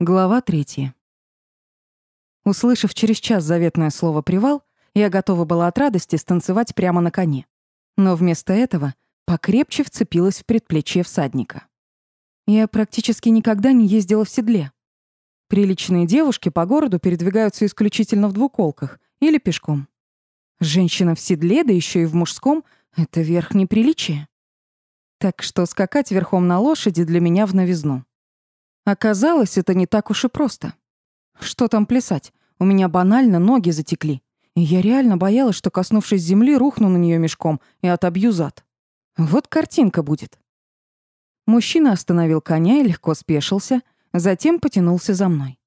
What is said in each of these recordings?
Глава третья. Услышав через час заветное слово «привал», я готова была от радости станцевать прямо на коне. Но вместо этого покрепче вцепилась в предплечье всадника. Я практически никогда не ездила в седле. Приличные девушки по городу передвигаются исключительно в двуколках или пешком. Женщина в седле, да еще и в мужском — это верх неприличия. Так что скакать верхом на лошади для меня в новизну. Оказалось, это не так уж и просто. Что там плясать? У меня банально ноги затекли. И я реально боялась, что, коснувшись земли, рухну на нее мешком и отобью зад. Вот картинка будет. Мужчина остановил коня и легко спешился, затем потянулся за мной.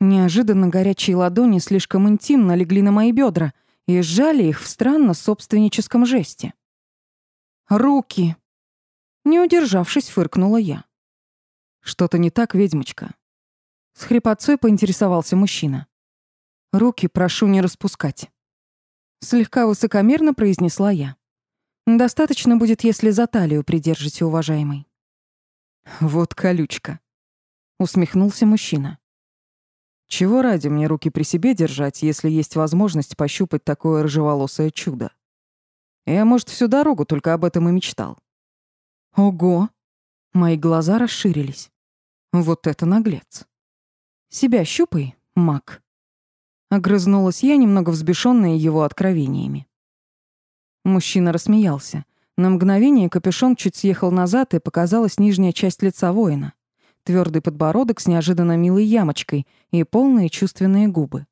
Неожиданно горячие ладони слишком интимно легли на мои бедра и сжали их в странно собственническом жесте. «Руки!» Не удержавшись, фыркнула я. «Что-то не так, ведьмочка?» С хрипотцой поинтересовался мужчина. «Руки прошу не распускать». Слегка высокомерно произнесла я. «Достаточно будет, если за талию придержите, уважаемый». «Вот колючка», — усмехнулся мужчина. «Чего ради мне руки при себе держать, если есть возможность пощупать такое рыжеволосое чудо? Я, может, всю дорогу только об этом и мечтал». «Ого!» Мои глаза расширились. Вот это наглец. Себя щупай, маг. Огрызнулась я, немного взбешенная его откровениями. Мужчина рассмеялся. На мгновение капюшон чуть съехал назад, и показалась нижняя часть лица воина. Твердый подбородок с неожиданно милой ямочкой и полные чувственные губы.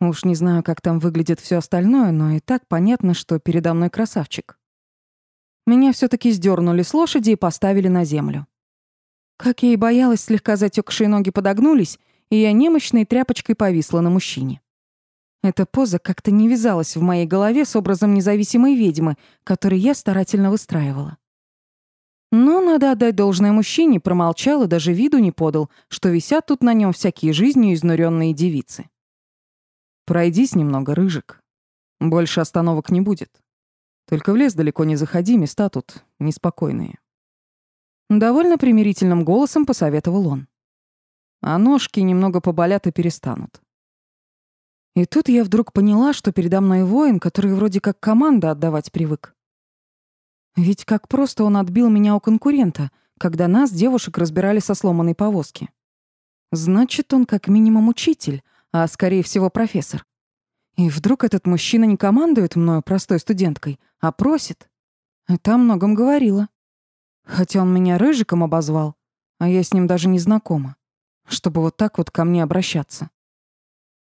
Уж не знаю, как там выглядит все остальное, но и так понятно, что передо мной красавчик. Меня все таки сдернули с лошади и поставили на землю. Как я и боялась, слегка затекшие ноги подогнулись, и я немощной тряпочкой повисла на мужчине. Эта поза как-то не вязалась в моей голове с образом независимой ведьмы, который я старательно выстраивала. Но, надо отдать должное мужчине, промолчал и даже виду не подал, что висят тут на нем всякие жизнью изнуренные девицы. «Пройдись немного, Рыжик. Больше остановок не будет. Только в лес далеко не заходи, места тут неспокойные». Довольно примирительным голосом посоветовал он. А ножки немного поболят и перестанут. И тут я вдруг поняла, что передо мной воин, который вроде как команда отдавать привык. Ведь как просто он отбил меня у конкурента, когда нас, девушек, разбирали со сломанной повозки. Значит, он как минимум учитель, а скорее всего профессор. И вдруг этот мужчина не командует мною простой студенткой, а просит. Это о многом говорило. Хотя он меня рыжиком обозвал, а я с ним даже не знакома, чтобы вот так вот ко мне обращаться.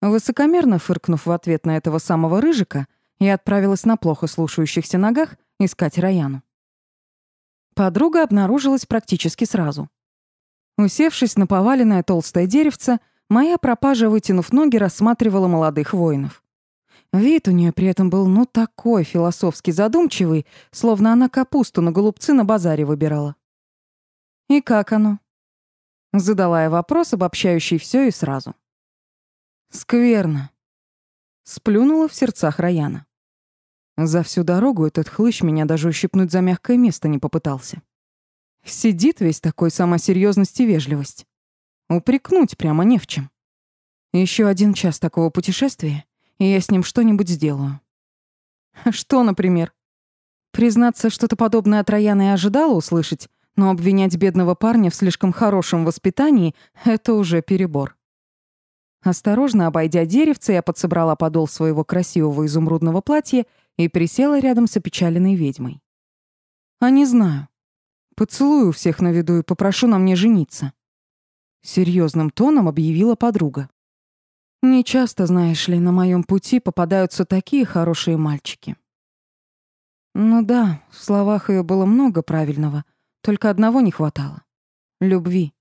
Высокомерно фыркнув в ответ на этого самого рыжика, я отправилась на плохо слушающихся ногах искать Раяну. Подруга обнаружилась практически сразу. Усевшись на поваленное толстое деревце, моя пропажа, вытянув ноги, рассматривала молодых воинов. Вид у нее при этом был ну такой философски задумчивый, словно она капусту на голубцы на базаре выбирала. «И как оно?» Задала я вопрос, обобщающий все и сразу. «Скверно», — сплюнула в сердцах Раяна. За всю дорогу этот хлыщ меня даже ущипнуть за мягкое место не попытался. Сидит весь такой сама и вежливость. Упрекнуть прямо не в чем. Еще один час такого путешествия, и я с ним что-нибудь сделаю. Что, например? Признаться, что-то подобное от Раяна и ожидала услышать, но обвинять бедного парня в слишком хорошем воспитании — это уже перебор. Осторожно обойдя деревце, я подсобрала подол своего красивого изумрудного платья и присела рядом с опечаленной ведьмой. «А не знаю. Поцелую всех на виду и попрошу на мне жениться». Серьезным тоном объявила подруга. Не часто, знаешь ли, на моем пути попадаются такие хорошие мальчики. Ну да, в словах ее было много правильного, только одного не хватало — любви.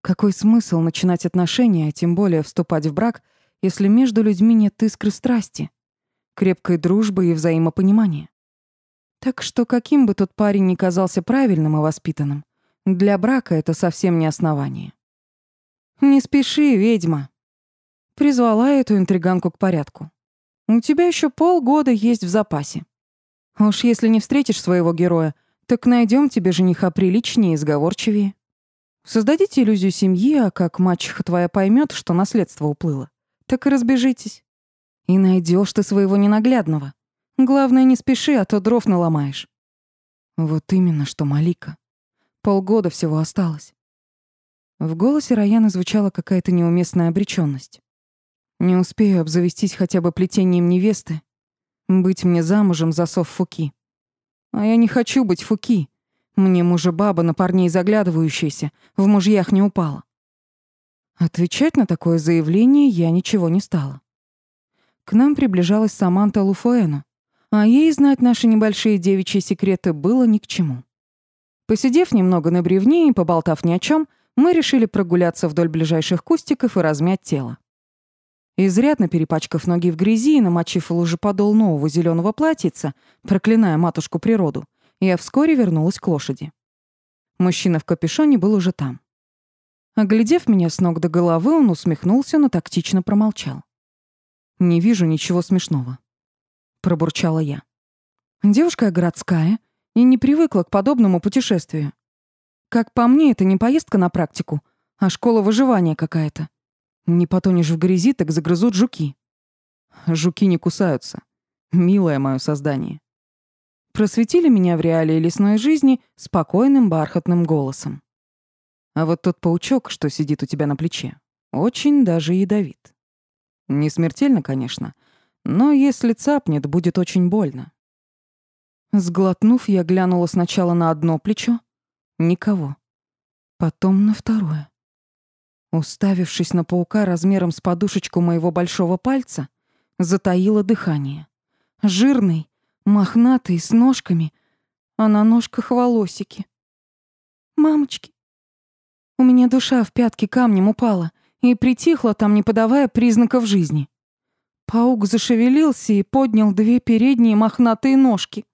Какой смысл начинать отношения, а тем более вступать в брак, если между людьми нет искры страсти, крепкой дружбы и взаимопонимания? Так что каким бы тот парень ни казался правильным и воспитанным, для брака это совсем не основание. «Не спеши, ведьма», Призвала эту интриганку к порядку. У тебя еще полгода есть в запасе. Уж если не встретишь своего героя, так найдем тебе жениха приличнее и сговорчивее. Создадите иллюзию семьи, а как мачеха твоя поймет, что наследство уплыло, так и разбежитесь. И найдешь ты своего ненаглядного. Главное, не спеши, а то дров наломаешь. Вот именно, что Малика. Полгода всего осталось. В голосе Раяны звучала какая-то неуместная обречённость. Не успею обзавестись хотя бы плетением невесты, быть мне замужем за сов Фуки. А я не хочу быть Фуки. Мне мужа баба на парней заглядывающаяся, в мужьях не упала. Отвечать на такое заявление я ничего не стала. К нам приближалась Саманта Луфуэна, а ей знать наши небольшие девичьи секреты было ни к чему. Посидев немного на бревне и поболтав ни о чем, мы решили прогуляться вдоль ближайших кустиков и размять тело. Изрядно перепачкав ноги в грязи и намочив лужи подол нового зеленого платьица, проклиная матушку природу, я вскоре вернулась к лошади. Мужчина в капюшоне был уже там. Оглядев меня с ног до головы, он усмехнулся, но тактично промолчал. «Не вижу ничего смешного», — пробурчала я. «Девушка я городская и не привыкла к подобному путешествию. Как по мне, это не поездка на практику, а школа выживания какая-то. Не потонешь в грязи, так загрызут жуки». «Жуки не кусаются. Милое мое создание», просветили меня в реалии лесной жизни спокойным бархатным голосом. А вот тот паучок, что сидит у тебя на плече, очень даже ядовит. Не смертельно, конечно, но если цапнет, будет очень больно. Сглотнув, я глянула сначала на одно плечо. Никого. Потом на второе. Уставившись на паука размером с подушечку моего большого пальца, затаила дыхание. Жирный, мохнатый, с ножками, а на ножках волосики. «Мамочки!» У меня душа в пятки камнем упала и притихла там, не подавая признаков жизни. Паук зашевелился и поднял две передние мохнатые ножки.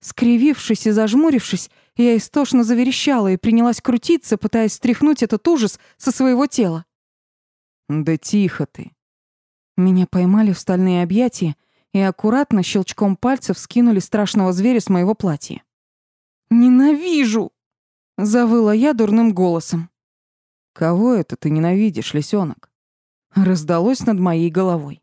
Скривившись и зажмурившись, я истошно заверещала и принялась крутиться, пытаясь стряхнуть этот ужас со своего тела. «Да тихо ты!» Меня поймали в стальные объятия и аккуратно щелчком пальцев скинули страшного зверя с моего платья. «Ненавижу!» — завыла я дурным голосом. «Кого это ты ненавидишь, лисенок?» Раздалось над моей головой.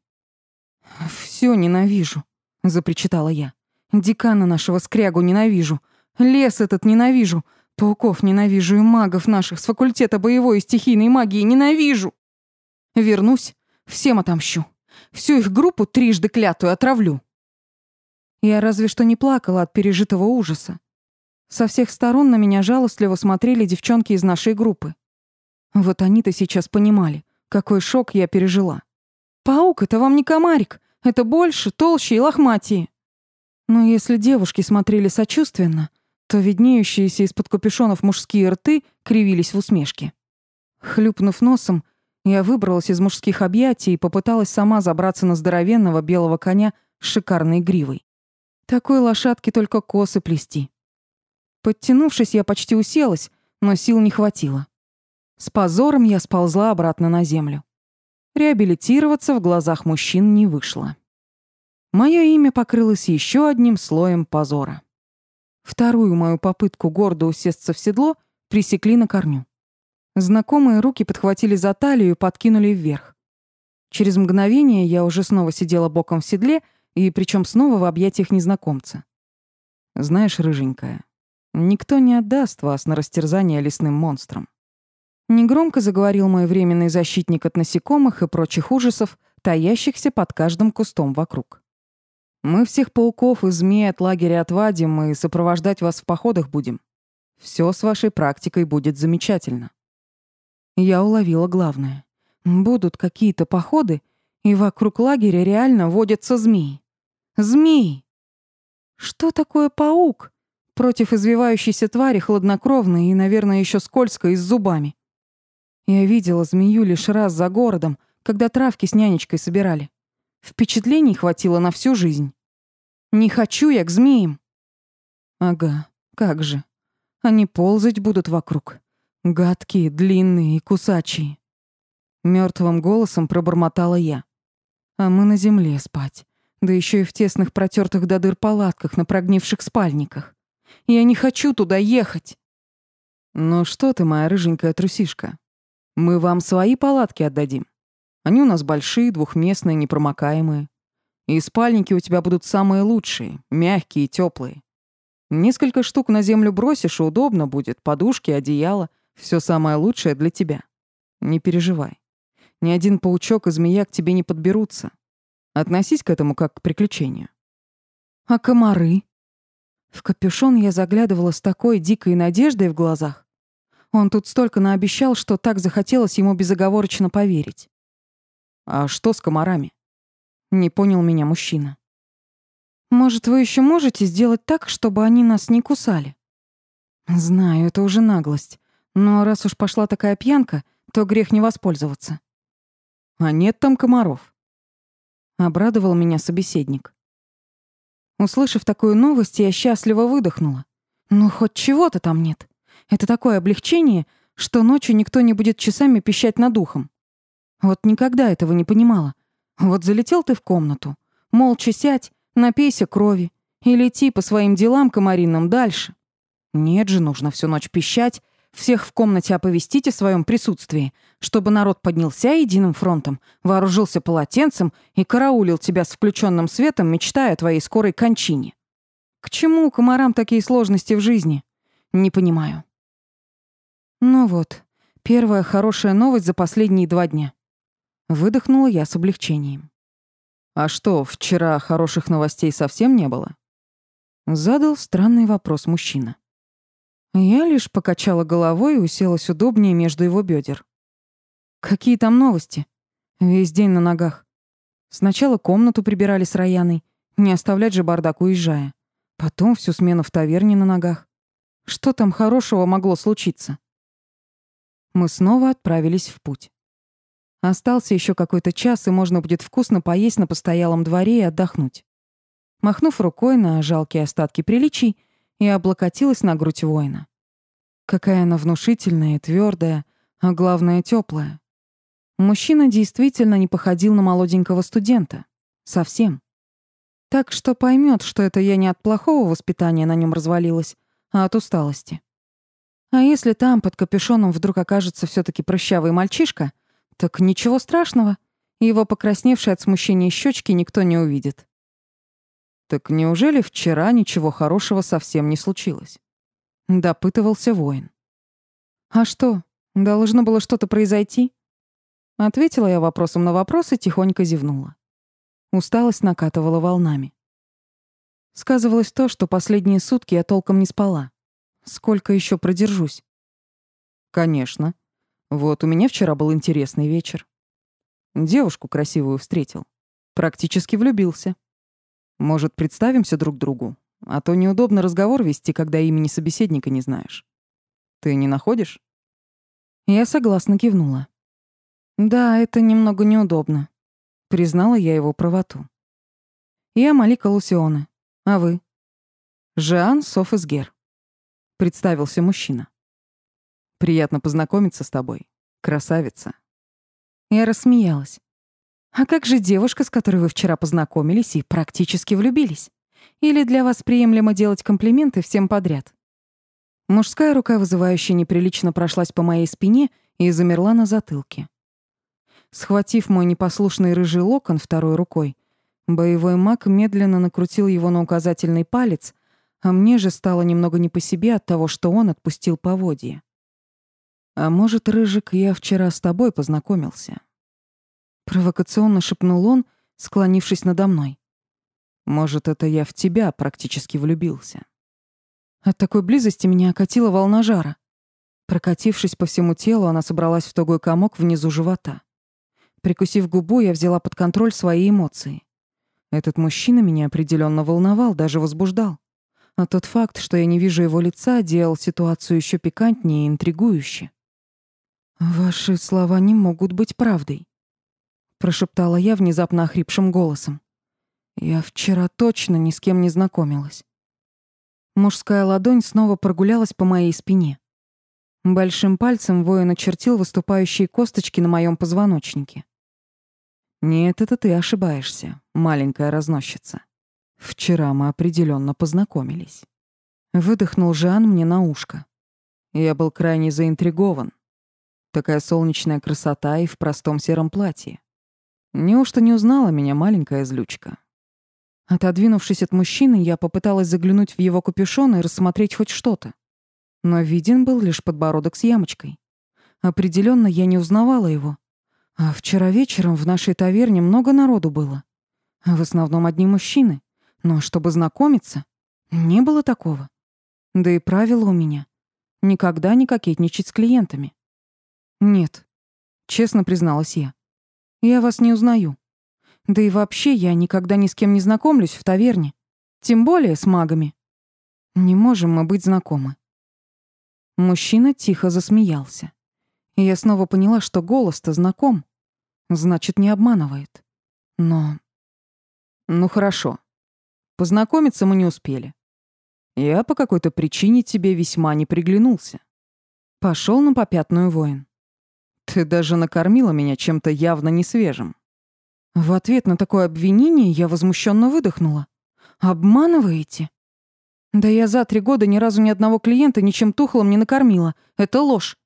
«Всё ненавижу», — запричитала я. «Декана нашего скрягу ненавижу. Лес этот ненавижу. Пауков ненавижу и магов наших с факультета боевой и стихийной магии ненавижу. Вернусь, всем отомщу. Всю их группу трижды клятую отравлю. Я разве что не плакала от пережитого ужаса. Со всех сторон на меня жалостливо смотрели девчонки из нашей группы. Вот они-то сейчас понимали, какой шок я пережила. Паук — это вам не комарик, это больше, толще и лохматее. Но если девушки смотрели сочувственно, то виднеющиеся из-под капюшонов мужские рты кривились в усмешке. Хлюпнув носом, я выбралась из мужских объятий и попыталась сама забраться на здоровенного белого коня с шикарной гривой. Такой лошадке только косы плести. Подтянувшись, я почти уселась, но сил не хватило. С позором я сползла обратно на землю. Реабилитироваться в глазах мужчин не вышло. Мое имя покрылось еще одним слоем позора. Вторую мою попытку гордо усесться в седло пресекли на корню. Знакомые руки подхватили за талию и подкинули вверх. Через мгновение я уже снова сидела боком в седле, и причем снова в объятиях незнакомца. «Знаешь, рыженькая, никто не отдаст вас на растерзание лесным монстрам». Негромко заговорил мой временный защитник от насекомых и прочих ужасов, таящихся под каждым кустом вокруг. «Мы всех пауков и змей от лагеря отвадим и сопровождать вас в походах будем. Все с вашей практикой будет замечательно. Я уловила главное. Будут какие-то походы, и вокруг лагеря реально водятся змеи. Змеи! Что такое паук? Против извивающейся твари хладнокровной и, наверное, еще скользкой и с зубами. Я видела змею лишь раз за городом, когда травки с нянечкой собирали. Впечатлений хватило на всю жизнь. Не хочу я к змеям. Ага, как же. Они ползать будут вокруг. Гадкие, длинные и кусачие. Мертвым голосом пробормотала я. А мы на земле спать. Да еще и в тесных протертых до дыр палатках на прогнивших спальниках. Я не хочу туда ехать. «Ну что ты, моя рыженькая трусишка? Мы вам свои палатки отдадим. Они у нас большие, двухместные, непромокаемые. И спальники у тебя будут самые лучшие, мягкие и теплые. Несколько штук на землю бросишь, и удобно будет. Подушки, одеяло. Все самое лучшее для тебя. Не переживай. Ни один паучок и змея к тебе не подберутся. Относись к этому как к приключению. А комары? В капюшон я заглядывала с такой дикой надеждой в глазах. Он тут столько наобещал, что так захотелось ему безоговорочно поверить. «А что с комарами?» Не понял меня мужчина. «Может, вы еще можете сделать так, чтобы они нас не кусали?» «Знаю, это уже наглость. Но раз уж пошла такая пьянка, то грех не воспользоваться». «А нет там комаров?» Обрадовал меня собеседник. Услышав такую новость, я счастливо выдохнула. Ну, хоть чего-то там нет. Это такое облегчение, что ночью никто не будет часами пищать над ухом. Вот никогда этого не понимала. Вот залетел ты в комнату, молча сядь, напейся крови и лети по своим делам комариным дальше. Нет же, нужно всю ночь пищать, всех в комнате оповестить о своем присутствии, чтобы народ поднялся единым фронтом, вооружился полотенцем и караулил тебя с включенным светом, мечтая о твоей скорой кончине. К чему комарам такие сложности в жизни? Не понимаю. Ну вот, первая хорошая новость за последние два дня. Выдохнула я с облегчением. «А что, вчера хороших новостей совсем не было?» Задал странный вопрос мужчина. Я лишь покачала головой и уселась удобнее между его бедер. «Какие там новости? Весь день на ногах. Сначала комнату прибирали с Рояной, не оставлять же бардак уезжая. Потом всю смену в таверне на ногах. Что там хорошего могло случиться?» Мы снова отправились в путь. Остался еще какой-то час, и можно будет вкусно поесть на постоялом дворе и отдохнуть. Махнув рукой на жалкие остатки приличий, я облокотилась на грудь воина. Какая она внушительная, твердая, а главное, теплая. Мужчина действительно не походил на молоденького студента. Совсем. Так что поймет, что это я не от плохого воспитания на нем развалилась, а от усталости. А если там под капюшоном вдруг окажется все таки прыщавый мальчишка — так ничего страшного. Его покрасневшие от смущения щечки никто не увидит. Так неужели вчера ничего хорошего совсем не случилось? Допытывался воин. А что, должно было что-то произойти? Ответила я вопросом на вопрос и тихонько зевнула. Усталость накатывала волнами. Сказывалось то, что последние сутки я толком не спала. Сколько еще продержусь? Конечно. Вот у меня вчера был интересный вечер. Девушку красивую встретил. Практически влюбился. Может, представимся друг другу? А то неудобно разговор вести, когда имени собеседника не знаешь. Ты не находишь? Я согласно кивнула. Да, это немного неудобно. Признала я его правоту. Я Малика Лусиона. А вы? Жан Софесгер. Представился мужчина. Приятно познакомиться с тобой, красавица. Я рассмеялась. А как же девушка, с которой вы вчера познакомились и практически влюбились? Или для вас приемлемо делать комплименты всем подряд? Мужская рука, вызывающая неприлично, прошлась по моей спине и замерла на затылке. Схватив мой непослушный рыжий локон второй рукой, боевой маг медленно накрутил его на указательный палец, а мне же стало немного не по себе от того, что он отпустил поводья. «А может, Рыжик, я вчера с тобой познакомился?» Провокационно шепнул он, склонившись надо мной. «Может, это я в тебя практически влюбился?» От такой близости меня окатила волна жара. Прокатившись по всему телу, она собралась в тугой комок внизу живота. Прикусив губу, я взяла под контроль свои эмоции. Этот мужчина меня определенно волновал, даже возбуждал. А тот факт, что я не вижу его лица, делал ситуацию еще пикантнее и интригующе. «Ваши слова не могут быть правдой», — прошептала я внезапно охрипшим голосом. «Я вчера точно ни с кем не знакомилась». Мужская ладонь снова прогулялась по моей спине. Большим пальцем воин очертил выступающие косточки на моем позвоночнике. «Нет, это ты ошибаешься, маленькая разносчица. Вчера мы определенно познакомились». Выдохнул Жан мне на ушко. Я был крайне заинтригован. Такая солнечная красота и в простом сером платье. Неужто не узнала меня маленькая злючка? Отодвинувшись от мужчины, я попыталась заглянуть в его капюшон и рассмотреть хоть что-то. Но виден был лишь подбородок с ямочкой. Определенно я не узнавала его. А вчера вечером в нашей таверне много народу было. В основном одни мужчины. Но чтобы знакомиться, не было такого. Да и правило у меня — никогда не кокетничать с клиентами. Нет, честно призналась я. Я вас не узнаю. Да и вообще я никогда ни с кем не знакомлюсь в таверне. Тем более с магами. Не можем мы быть знакомы. Мужчина тихо засмеялся. И я снова поняла, что голос-то знаком. Значит, не обманывает. Но... Ну хорошо. Познакомиться мы не успели. Я по какой-то причине тебе весьма не приглянулся. Пошел на попятную воин. Ты даже накормила меня чем-то явно несвежим. В ответ на такое обвинение я возмущенно выдохнула. «Обманываете?» «Да я за три года ни разу ни одного клиента ничем тухлым не накормила. Это ложь.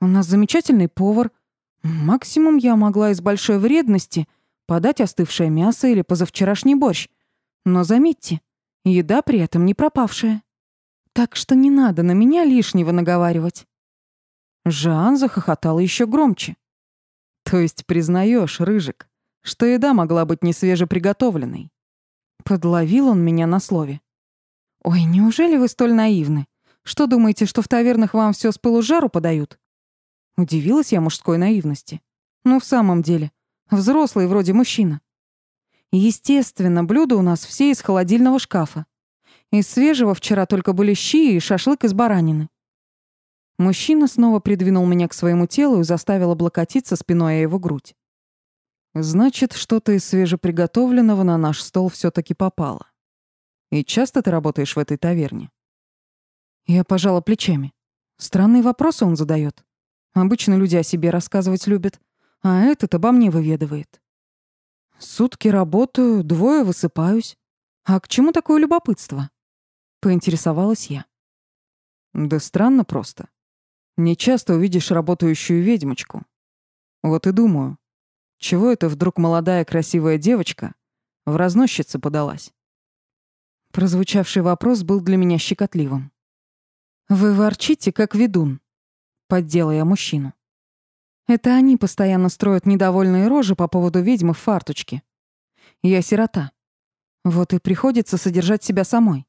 У нас замечательный повар. Максимум я могла из большой вредности подать остывшее мясо или позавчерашний борщ. Но заметьте, еда при этом не пропавшая. Так что не надо на меня лишнего наговаривать». Жан захохотал еще громче. «То есть признаешь, Рыжик, что еда могла быть не свежеприготовленной. Подловил он меня на слове. «Ой, неужели вы столь наивны? Что думаете, что в тавернах вам все с пылу жару подают?» Удивилась я мужской наивности. «Ну, в самом деле, взрослый вроде мужчина. Естественно, блюда у нас все из холодильного шкафа. Из свежего вчера только были щи и шашлык из баранины. Мужчина снова придвинул меня к своему телу и заставил облокотиться спиной о его грудь. Значит, что-то из свежеприготовленного на наш стол все таки попало. И часто ты работаешь в этой таверне? Я пожала плечами. Странные вопросы он задает. Обычно люди о себе рассказывать любят, а этот обо мне выведывает. Сутки работаю, двое высыпаюсь. А к чему такое любопытство? Поинтересовалась я. Да странно просто. Не часто увидишь работающую ведьмочку. Вот и думаю, чего это вдруг молодая красивая девочка в разносчице подалась? Прозвучавший вопрос был для меня щекотливым. «Вы ворчите, как ведун», — поддела я мужчину. «Это они постоянно строят недовольные рожи по поводу ведьмы в фарточке. Я сирота. Вот и приходится содержать себя самой.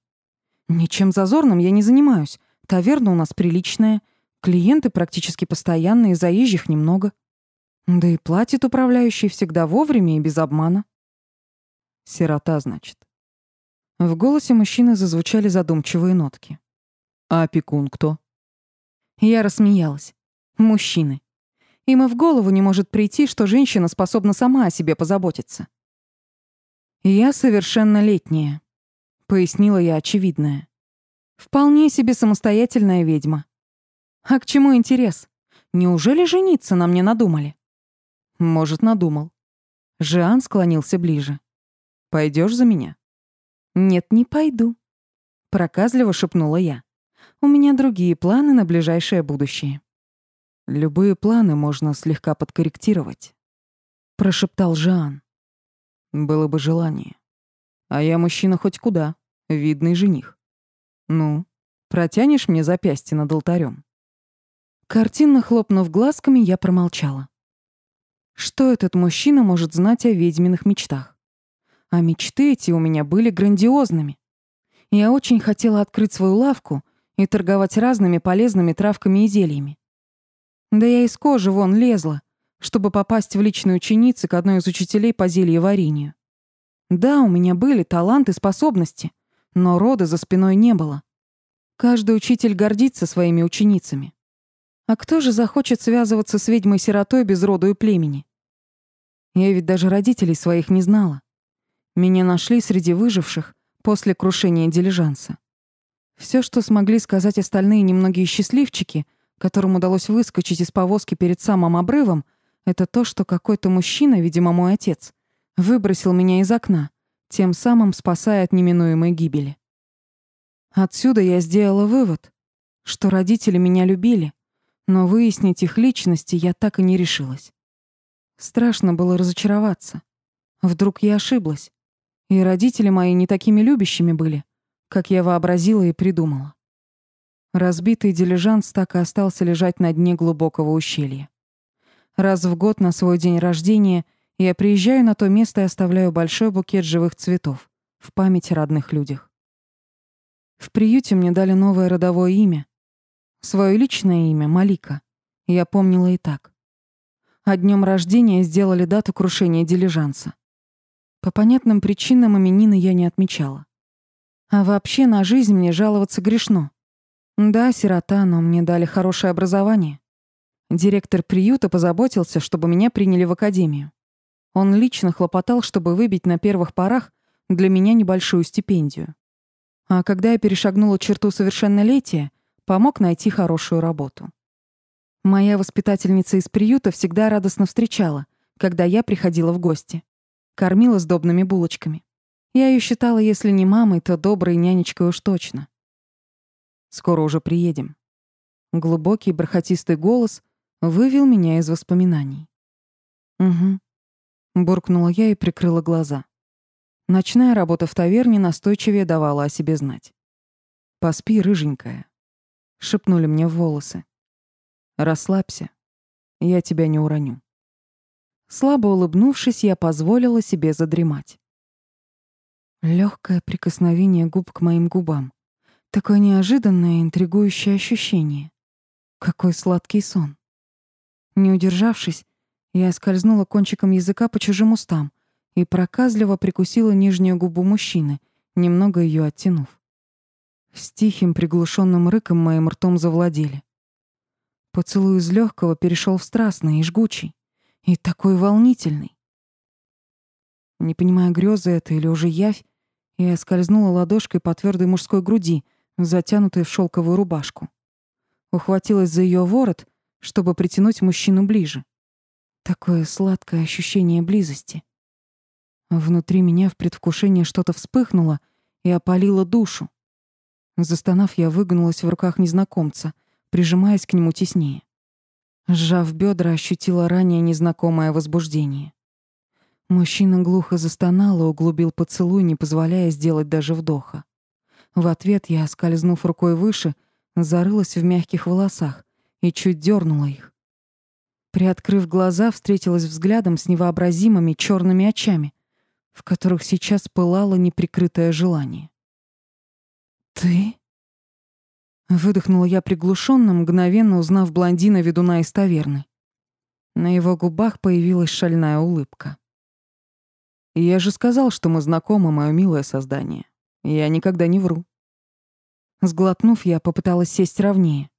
Ничем зазорным я не занимаюсь. Таверна у нас приличная, клиенты практически постоянные, заезжих немного. Да и платит управляющий всегда вовремя и без обмана. Сирота, значит. В голосе мужчины зазвучали задумчивые нотки. А опекун кто? Я рассмеялась. Мужчины. Им и в голову не может прийти, что женщина способна сама о себе позаботиться. «Я совершеннолетняя», — пояснила я очевидное. «Вполне себе самостоятельная ведьма. А к чему интерес? Неужели жениться на мне надумали?» Может, надумал. Жан склонился ближе. Пойдешь за меня? Нет, не пойду. Проказливо шепнула я. У меня другие планы на ближайшее будущее. Любые планы можно слегка подкорректировать. Прошептал Жан. Было бы желание. А я мужчина хоть куда, видный жених. Ну, протянешь мне запястье над алтарем? Картинно хлопнув глазками, я промолчала. Что этот мужчина может знать о ведьминых мечтах? А мечты эти у меня были грандиозными. Я очень хотела открыть свою лавку и торговать разными полезными травками и зельями. Да я из кожи вон лезла, чтобы попасть в личную ученицы к одной из учителей по зельеварению. Да, у меня были таланты и способности, но рода за спиной не было. Каждый учитель гордится своими ученицами. А кто же захочет связываться с ведьмой-сиротой без роду и племени? Я ведь даже родителей своих не знала. Меня нашли среди выживших после крушения дилижанса. Все, что смогли сказать остальные немногие счастливчики, которым удалось выскочить из повозки перед самым обрывом, это то, что какой-то мужчина, видимо, мой отец, выбросил меня из окна, тем самым спасая от неминуемой гибели. Отсюда я сделала вывод, что родители меня любили, но выяснить их личности я так и не решилась. Страшно было разочароваться. Вдруг я ошиблась, и родители мои не такими любящими были, как я вообразила и придумала. Разбитый дилижанс так и остался лежать на дне глубокого ущелья. Раз в год на свой день рождения я приезжаю на то место и оставляю большой букет живых цветов в память о родных людях. В приюте мне дали новое родовое имя. Своё личное имя — Малика. Я помнила и так. А днём рождения сделали дату крушения дилижанса. По понятным причинам именины я не отмечала. А вообще на жизнь мне жаловаться грешно. Да, сирота, но мне дали хорошее образование. Директор приюта позаботился, чтобы меня приняли в академию. Он лично хлопотал, чтобы выбить на первых порах для меня небольшую стипендию. А когда я перешагнула черту совершеннолетия, помог найти хорошую работу. Моя воспитательница из приюта всегда радостно встречала, когда я приходила в гости. Кормила сдобными булочками. Я ее считала, если не мамой, то доброй нянечкой уж точно. Скоро уже приедем. Глубокий бархатистый голос вывел меня из воспоминаний. Угу. Буркнула я и прикрыла глаза. Ночная работа в таверне настойчивее давала о себе знать. «Поспи, рыженькая», — шепнули мне в волосы. «Расслабься, я тебя не уроню». Слабо улыбнувшись, я позволила себе задремать. Легкое прикосновение губ к моим губам. Такое неожиданное, интригующее ощущение. Какой сладкий сон. Не удержавшись, я скользнула кончиком языка по чужим устам, и проказливо прикусила нижнюю губу мужчины, немного ее оттянув. С тихим приглушенным рыком моим ртом завладели. Поцелуй из легкого перешел в страстный и жгучий, и такой волнительный. Не понимая, грезы это или уже явь, я скользнула ладошкой по твердой мужской груди, затянутой в шелковую рубашку. Ухватилась за ее ворот, чтобы притянуть мужчину ближе. Такое сладкое ощущение близости. Внутри меня в предвкушении что-то вспыхнуло и опалило душу. Застонав, я выгнулась в руках незнакомца, прижимаясь к нему теснее. Сжав бедра, ощутила ранее незнакомое возбуждение. Мужчина глухо застонал и углубил поцелуй, не позволяя сделать даже вдоха. В ответ я, скользнув рукой выше, зарылась в мягких волосах и чуть дернула их. Приоткрыв глаза, встретилась взглядом с невообразимыми черными очами, в которых сейчас пылало неприкрытое желание. «Ты?» Выдохнула я приглушенно, мгновенно узнав блондина-ведуна из таверны. На его губах появилась шальная улыбка. «Я же сказал, что мы знакомы, мое милое создание. Я никогда не вру». Сглотнув, я попыталась сесть ровнее.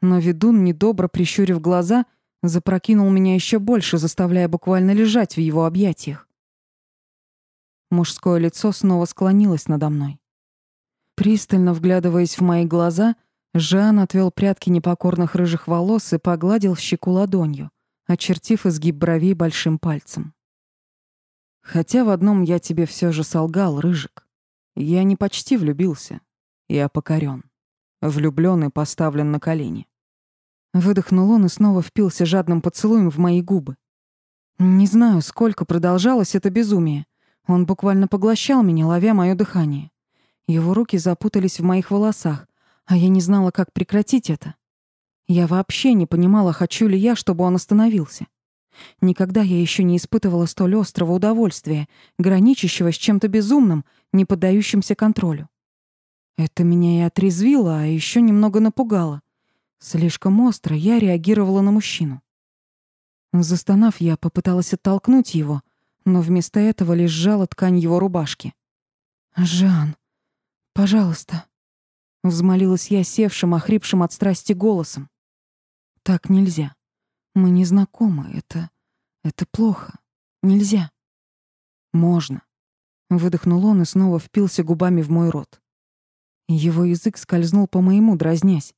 Но ведун, недобро прищурив глаза, запрокинул меня еще больше, заставляя буквально лежать в его объятиях. Мужское лицо снова склонилось надо мной. Пристально вглядываясь в мои глаза, Жан отвел прядки непокорных рыжих волос и погладил щеку ладонью, очертив изгиб бровей большим пальцем. Хотя в одном я тебе все же солгал, рыжик. Я не почти влюбился. Я покорен, влюблён и поставлен на колени. Выдохнул он и снова впился жадным поцелуем в мои губы. Не знаю, сколько продолжалось это безумие. Он буквально поглощал меня, ловя моё дыхание. Его руки запутались в моих волосах, а я не знала, как прекратить это. Я вообще не понимала, хочу ли я, чтобы он остановился. Никогда я еще не испытывала столь острого удовольствия, граничащего с чем-то безумным, не поддающимся контролю. Это меня и отрезвило, а еще немного напугало. Слишком остро я реагировала на мужчину. Застонав, я попыталась оттолкнуть его — но вместо этого лишь сжала ткань его рубашки. «Жан, пожалуйста», — взмолилась я севшим, охрипшим от страсти голосом. «Так нельзя. Мы не знакомы. Это... это плохо. Нельзя». «Можно», — выдохнул он и снова впился губами в мой рот. Его язык скользнул по моему, дразнясь.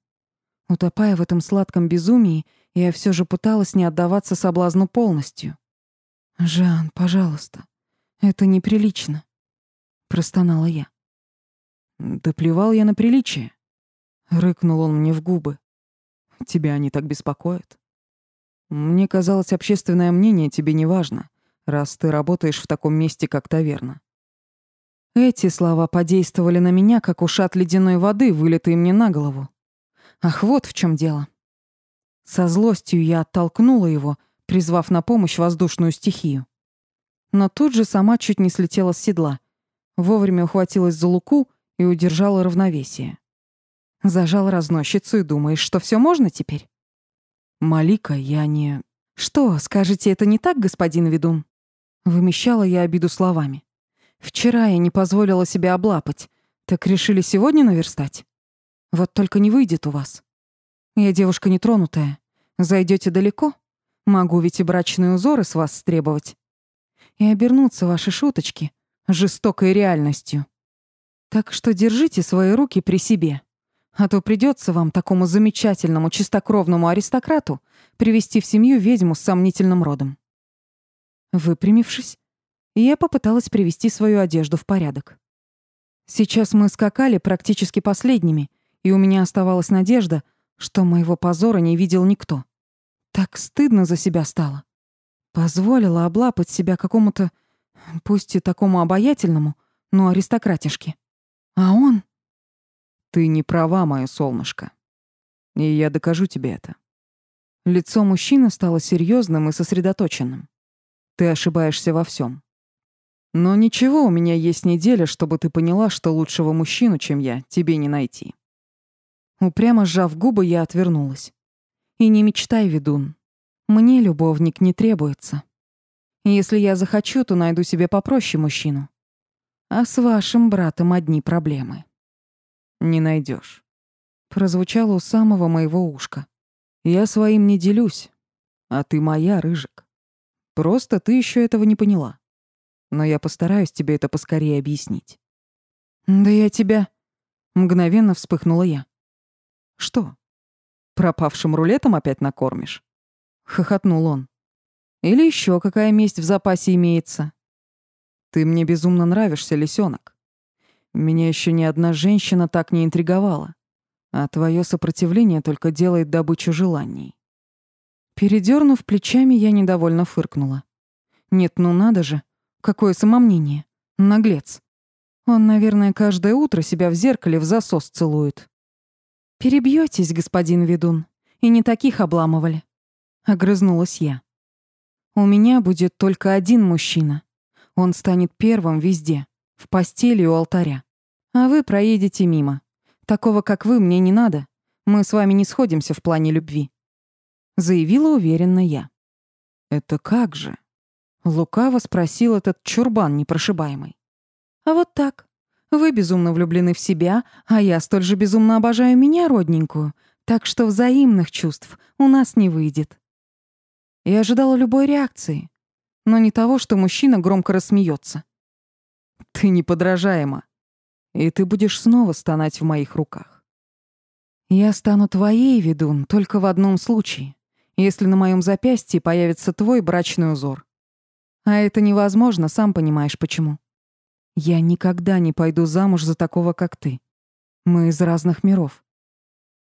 Утопая в этом сладком безумии, я все же пыталась не отдаваться соблазну полностью. «Жан, пожалуйста, это неприлично», — простонала я. «Да плевал я на приличие», Рыкнул он мне в губы. Тебя они так беспокоят? Мне казалось, общественное мнение тебе не важно, раз ты работаешь в таком месте, как таверна. Эти слова подействовали на меня, как ушат ледяной воды, вылитые мне на голову. Ах, вот в чем дело. Со злостью я оттолкнула его, призвав на помощь воздушную стихию. Но тут же сама чуть не слетела с седла. Вовремя ухватилась за луку и удержала равновесие. Зажал разносчицу и думаешь, что все можно теперь? Малика, я не... Что, скажете, это не так, господин ведун? Вымещала я обиду словами. Вчера я не позволила себя облапать. Так решили сегодня наверстать? Вот только не выйдет у вас. Я девушка нетронутая. Зайдете далеко? Могу ведь и брачные узоры с вас стребовать. И обернуться ваши шуточки жестокой реальностью. Так что держите свои руки при себе. А то придется вам, такому замечательному, чистокровному аристократу, привести в семью ведьму с сомнительным родом. Выпрямившись, я попыталась привести свою одежду в порядок. Сейчас мы скакали практически последними, и у меня оставалась надежда, что моего позора не видел никто. Так стыдно за себя стало. Позволила облапать себя какому-то, пусть и такому обаятельному, но аристократишке. А он... Ты не права, моё солнышко. И я докажу тебе это. Лицо мужчины стало серьезным и сосредоточенным. Ты ошибаешься во всем. Но ничего, у меня есть неделя, чтобы ты поняла, что лучшего мужчину, чем я, тебе не найти. Упрямо сжав губы, я отвернулась. И не мечтай, ведун. Мне любовник не требуется. Если я захочу, то найду себе попроще мужчину. А с вашим братом одни проблемы. Не найдешь. Прозвучало у самого моего ушка. Я своим не делюсь, а ты моя, Рыжик. Просто ты еще этого не поняла но я постараюсь тебе это поскорее объяснить. Да я тебя... Мгновенно вспыхнула я. Что? Пропавшим рулетом опять накормишь? Хохотнул он. Или еще какая месть в запасе имеется? Ты мне безумно нравишься, лисенок. Меня еще ни одна женщина так не интриговала, а твое сопротивление только делает добычу желаний. Передернув плечами, я недовольно фыркнула. Нет, ну надо же. Какое самомнение. Наглец. Он, наверное, каждое утро себя в зеркале в засос целует. Перебьетесь, господин ведун, и не таких обламывали. Огрызнулась я. У меня будет только один мужчина. Он станет первым везде, в постели у алтаря. А вы проедете мимо. Такого, как вы, мне не надо. Мы с вами не сходимся в плане любви. Заявила уверенно я. Это как же? Лукаво спросил этот чурбан непрошибаемый. А вот так. Вы безумно влюблены в себя, а я столь же безумно обожаю меня, родненькую, так что взаимных чувств у нас не выйдет. Я ожидала любой реакции, но не того, что мужчина громко рассмеется. Ты неподражаема, и ты будешь снова стонать в моих руках. Я стану твоей, ведун, только в одном случае, если на моем запястье появится твой брачный узор. А это невозможно, сам понимаешь почему. Я никогда не пойду замуж за такого, как ты. Мы из разных миров.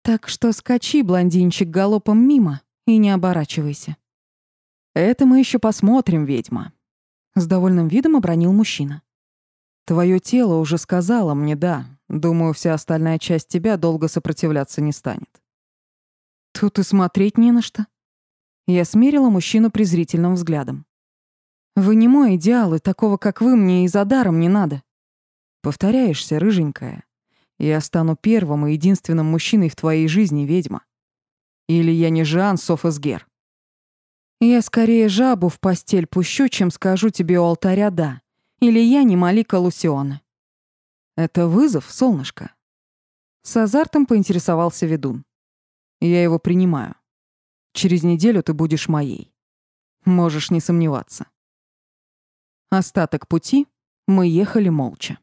Так что скачи, блондинчик, галопом мимо и не оборачивайся. Это мы еще посмотрим, ведьма. С довольным видом обронил мужчина. Твое тело уже сказала мне «да». Думаю, вся остальная часть тебя долго сопротивляться не станет. Тут и смотреть не на что. Я смерила мужчину презрительным взглядом. Вы не мой идеал, и такого, как вы, мне и за даром не надо. Повторяешься, рыженькая. Я стану первым и единственным мужчиной в твоей жизни, ведьма. Или я не Жан Софесгер? Я скорее жабу в постель пущу, чем скажу тебе у алтаря «да». Или я не Малика Лусиона. Это вызов, солнышко. С азартом поинтересовался ведун. Я его принимаю. Через неделю ты будешь моей. Можешь не сомневаться. Остаток пути мы ехали молча.